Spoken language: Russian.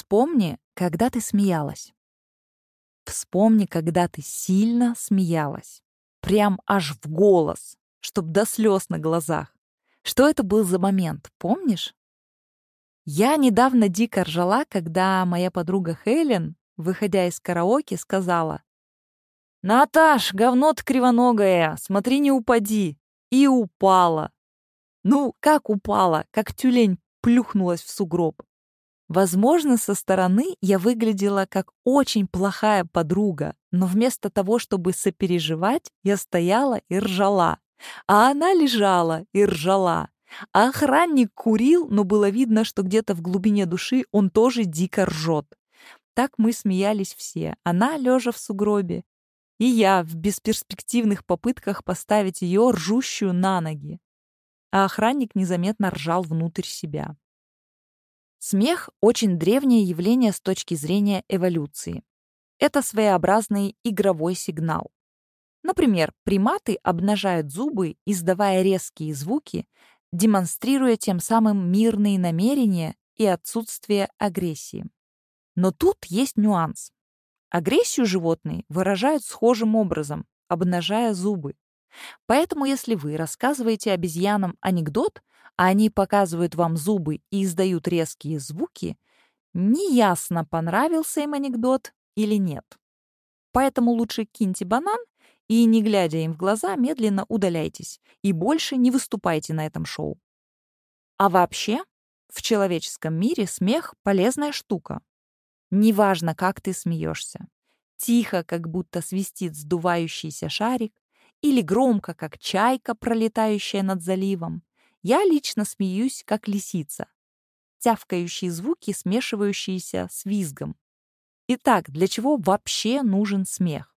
Вспомни, когда ты смеялась. Вспомни, когда ты сильно смеялась. Прям аж в голос, чтоб до слез на глазах. Что это был за момент, помнишь? Я недавно дико ржала, когда моя подруга Хелен, выходя из караоке, сказала «Наташ, говно ты кривоногая, смотри, не упади!» И упала. Ну, как упала, как тюлень плюхнулась в сугроб. Возможно, со стороны я выглядела как очень плохая подруга, но вместо того, чтобы сопереживать, я стояла и ржала. А она лежала и ржала. А охранник курил, но было видно, что где-то в глубине души он тоже дико ржет. Так мы смеялись все. Она, лежа в сугробе, и я в бесперспективных попытках поставить ее ржущую на ноги. А охранник незаметно ржал внутрь себя. Смех — очень древнее явление с точки зрения эволюции. Это своеобразный игровой сигнал. Например, приматы обнажают зубы, издавая резкие звуки, демонстрируя тем самым мирные намерения и отсутствие агрессии. Но тут есть нюанс. Агрессию животные выражают схожим образом, обнажая зубы. Поэтому если вы рассказываете обезьянам анекдот, они показывают вам зубы и издают резкие звуки, неясно, понравился им анекдот или нет. Поэтому лучше киньте банан и, не глядя им в глаза, медленно удаляйтесь и больше не выступайте на этом шоу. А вообще, в человеческом мире смех — полезная штука. Неважно, как ты смеешься. Тихо, как будто свистит сдувающийся шарик, или громко, как чайка, пролетающая над заливом. Я лично смеюсь, как лисица. Тявкающие звуки, смешивающиеся с визгом. Итак, для чего вообще нужен смех?